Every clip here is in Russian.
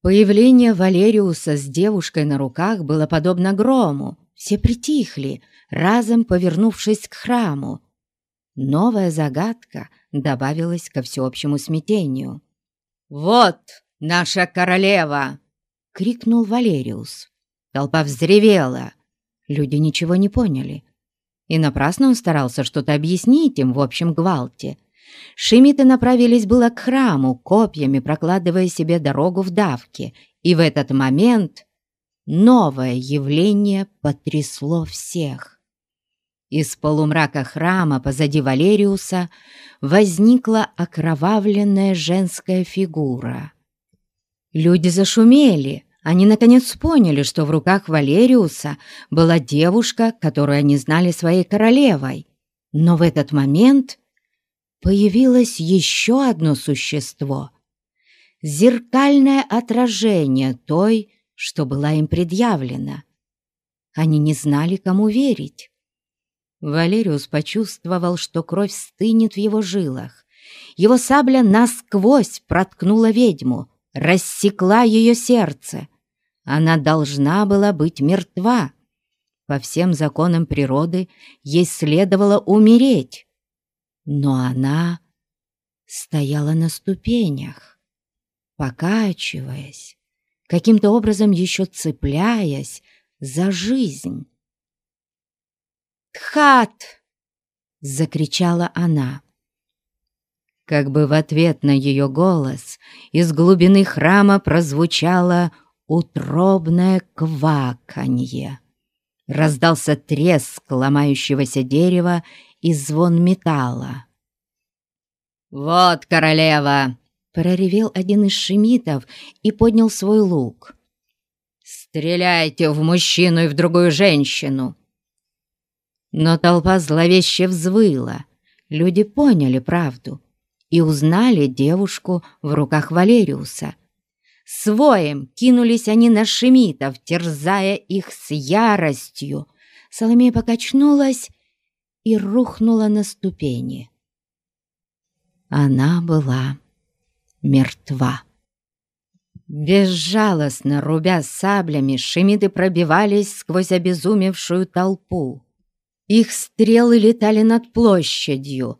Появление Валериуса с девушкой на руках было подобно грому. Все притихли, разом повернувшись к храму. Новая загадка добавилась ко всеобщему смятению. «Вот наша королева!» — крикнул Валериус. Толпа взревела. Люди ничего не поняли. И напрасно он старался что-то объяснить им в общем гвалте. Шимиты направились было к храму, копьями прокладывая себе дорогу в давке, и в этот момент новое явление потрясло всех. Из полумрака храма позади Валериуса возникла окровавленная женская фигура. Люди зашумели, они наконец поняли, что в руках Валериуса была девушка, которую они знали своей королевой. Но в этот момент появилось еще одно существо — зеркальное отражение той, что была им предъявлена. Они не знали, кому верить. Валериус почувствовал, что кровь стынет в его жилах. Его сабля насквозь проткнула ведьму, рассекла ее сердце. Она должна была быть мертва. По всем законам природы ей следовало умереть. Но она стояла на ступенях, покачиваясь, каким-то образом еще цепляясь за жизнь. «Тхат!» — закричала она. Как бы в ответ на ее голос из глубины храма прозвучало утробное кваканье. Раздался треск ломающегося дерева и звон металла. «Вот королева!» — проревел один из шемитов и поднял свой лук. «Стреляйте в мужчину и в другую женщину!» Но толпа зловеще взвыла. Люди поняли правду и узнали девушку в руках Валериуса. Своем кинулись они на шемитов, терзая их с яростью. Соломея покачнулась и рухнула на ступени. Она была мертва. Безжалостно рубя саблями, шемиты пробивались сквозь обезумевшую толпу. Их стрелы летали над площадью,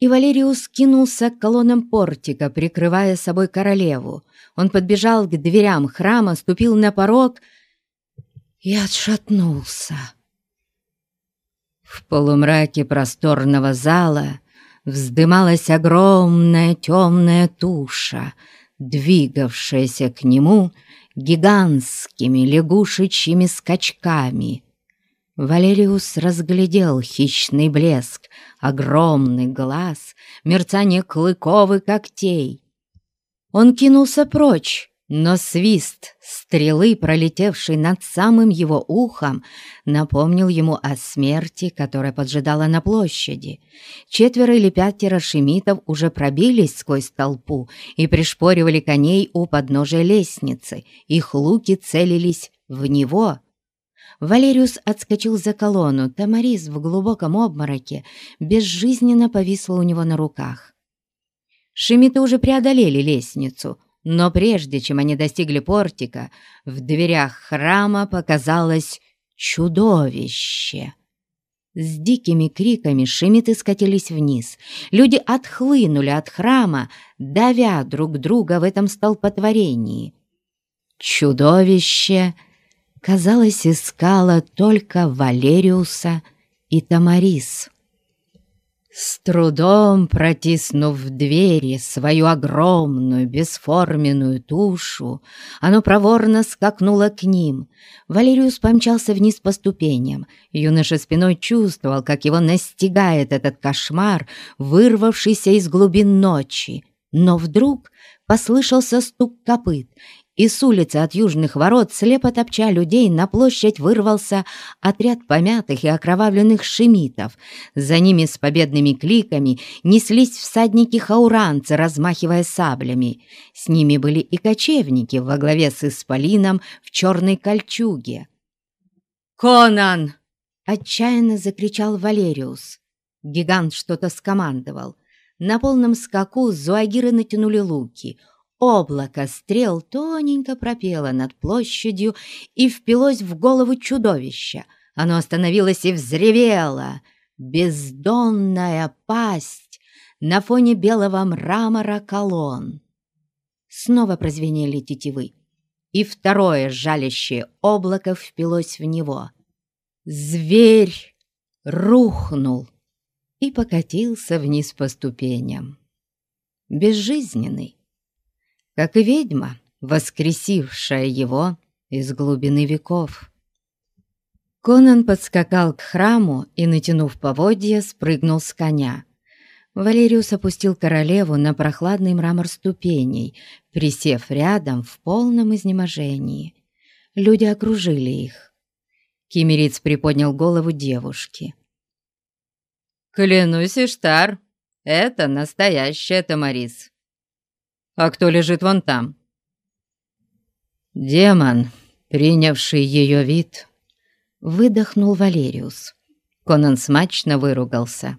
и Валериус кинулся к колоннам портика, прикрывая собой королеву. Он подбежал к дверям храма, ступил на порог и отшатнулся. В полумраке просторного зала вздымалась огромная темная туша, двигавшаяся к нему гигантскими лягушечьими скачками — Валериус разглядел хищный блеск, огромный глаз, мерцание клыков и когтей. Он кинулся прочь, но свист стрелы, пролетевшей над самым его ухом, напомнил ему о смерти, которая поджидала на площади. Четверо или пятеро шемитов уже пробились сквозь толпу и пришпоривали коней у подножия лестницы. Их луки целились в него — Валериус отскочил за колонну, Тамарис в глубоком обмороке безжизненно повисла у него на руках. Шемиты уже преодолели лестницу, но прежде чем они достигли портика, в дверях храма показалось чудовище. С дикими криками шемиты скатились вниз. Люди отхлынули от храма, давя друг друга в этом столпотворении. Чудовище — казалось, искала только Валериуса и Тамарис. С трудом протиснув в двери свою огромную бесформенную тушу, оно проворно скакнуло к ним. Валериус помчался вниз по ступеням. Юноша спиной чувствовал, как его настигает этот кошмар, вырвавшийся из глубин ночи. Но вдруг послышался стук копыт, и с улицы от южных ворот, слепо топча людей, на площадь вырвался отряд помятых и окровавленных шемитов. За ними с победными кликами неслись всадники-хауранцы, размахивая саблями. С ними были и кочевники во главе с Исполином в черной кольчуге. «Конан!» — отчаянно закричал Валериус. Гигант что-то скомандовал. На полном скаку зуагиры натянули луки — облако стрел тоненько пропело над площадью и впилось в голову чудовища. Оно остановилось и взревело. Бездонная пасть на фоне белого мрамора колонн. Снова прозвенели тетивы, и второе жалящее облако впилось в него. Зверь рухнул и покатился вниз по ступеням. Безжизненный, как и ведьма, воскресившая его из глубины веков. Конан подскакал к храму и, натянув поводья, спрыгнул с коня. Валериус опустил королеву на прохладный мрамор ступеней, присев рядом в полном изнеможении. Люди окружили их. Кимериц приподнял голову девушки. «Клянусь, Иштар, это настоящая Тамарис. А кто лежит вон там?» «Демон, принявший ее вид», — выдохнул Валериус. Конан смачно выругался.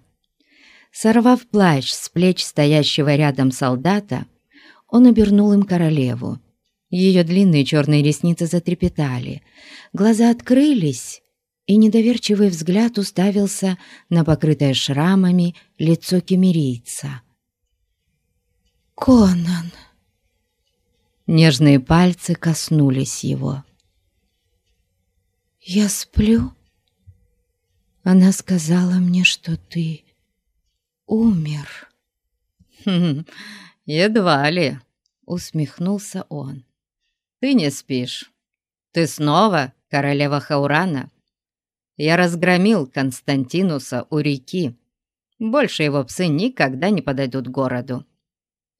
Сорвав плащ с плеч стоящего рядом солдата, он обернул им королеву. Ее длинные черные ресницы затрепетали, глаза открылись, и недоверчивый взгляд уставился на покрытое шрамами лицо кемерийца. «Конан!» Нежные пальцы коснулись его. «Я сплю?» Она сказала мне, что ты умер. «Хм, едва ли», — усмехнулся он. «Ты не спишь. Ты снова королева Хаурана. Я разгромил Константинуса у реки. Больше его псы никогда не подойдут к городу.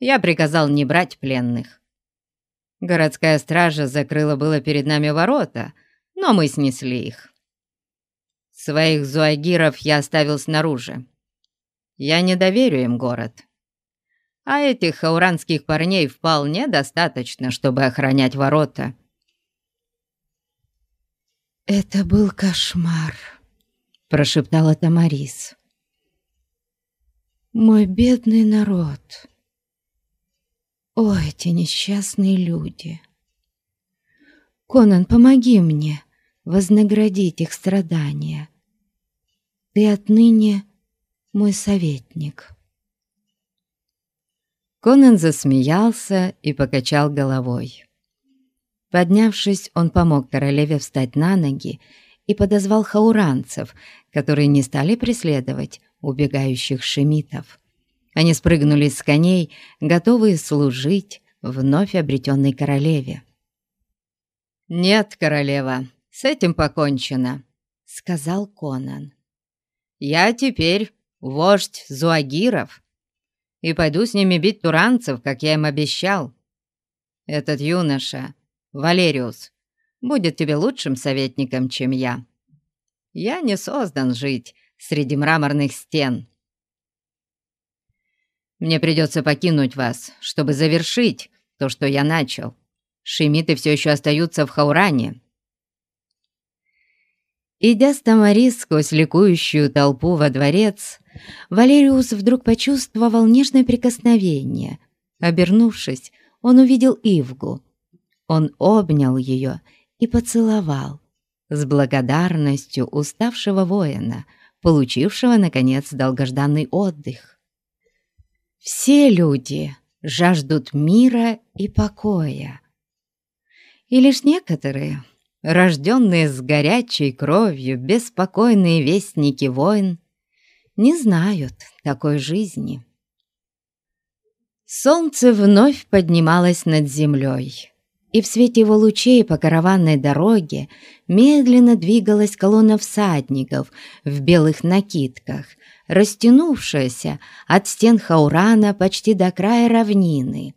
Я приказал не брать пленных. Городская стража закрыла было перед нами ворота, но мы снесли их. Своих зуагиров я оставил снаружи. Я не доверю им город. А этих хауранских парней вполне достаточно, чтобы охранять ворота. «Это был кошмар», — прошептала Тамарис. «Мой бедный народ. О, эти несчастные люди. Конан, помоги мне вознаградить их страдания. Ты отныне мой советник». Конан засмеялся и покачал головой. Поднявшись, он помог королеве встать на ноги и подозвал хауранцев, которые не стали преследовать убегающих шемитов. Они спрыгнули с коней, готовые служить вновь обретенной королеве. «Нет, королева, с этим покончено», — сказал Конан. «Я теперь вождь зуагиров и пойду с ними бить туранцев, как я им обещал. Этот юноша, Валериус, будет тебе лучшим советником, чем я. Я не создан жить среди мраморных стен. Мне придется покинуть вас, чтобы завершить то, что я начал. Шемиты все еще остаются в Хауране, Идя с Тамари сквозь ликующую толпу во дворец, Валериус вдруг почувствовал нежное прикосновение. Обернувшись, он увидел Ивгу. Он обнял ее и поцеловал с благодарностью уставшего воина, получившего, наконец, долгожданный отдых. Все люди жаждут мира и покоя. И лишь некоторые рожденные с горячей кровью, беспокойные вестники войн, не знают такой жизни. Солнце вновь поднималось над землей, и в свете его лучей по караванной дороге медленно двигалась колонна всадников в белых накидках, растянувшаяся от стен Хаурана почти до края равнины.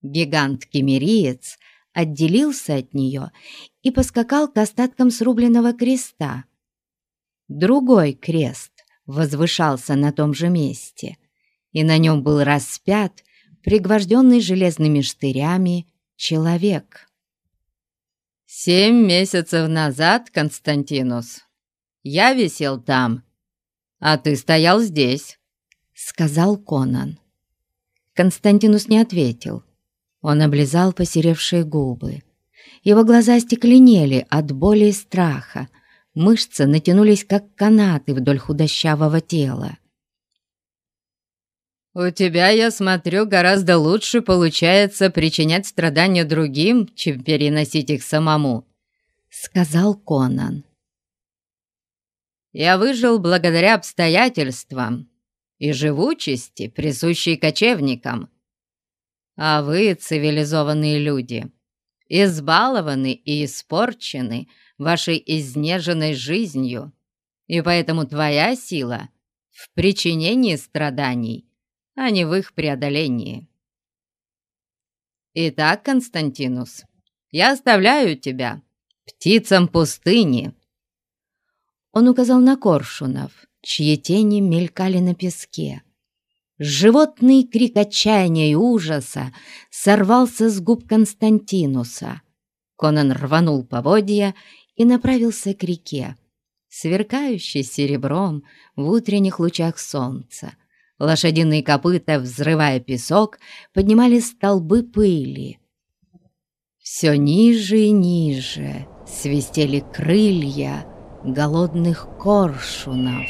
Гигант-кемериец отделился от нее и поскакал к остаткам срубленного креста. Другой крест возвышался на том же месте, и на нем был распят, пригвожденный железными штырями, человек. «Семь месяцев назад, Константинус, я висел там, а ты стоял здесь», — сказал Конан. Константинус не ответил. Он облизал посеревшие губы. Его глаза стекленели от боли и страха. Мышцы натянулись, как канаты вдоль худощавого тела. «У тебя, я смотрю, гораздо лучше получается причинять страдания другим, чем переносить их самому», — сказал Конан. «Я выжил благодаря обстоятельствам и живучести, присущей кочевникам. А вы, цивилизованные люди, избалованы и испорчены вашей изнеженной жизнью, и поэтому твоя сила в причинении страданий, а не в их преодолении. Итак, Константинус, я оставляю тебя птицам пустыни. Он указал на коршунов, чьи тени мелькали на песке. Животный крик отчаяния и ужаса сорвался с губ Константинуса. Конан рванул поводья и направился к реке, сверкающей серебром в утренних лучах солнца. Лошадиные копыта, взрывая песок, поднимали столбы пыли. Все ниже и ниже свистели крылья голодных коршунов.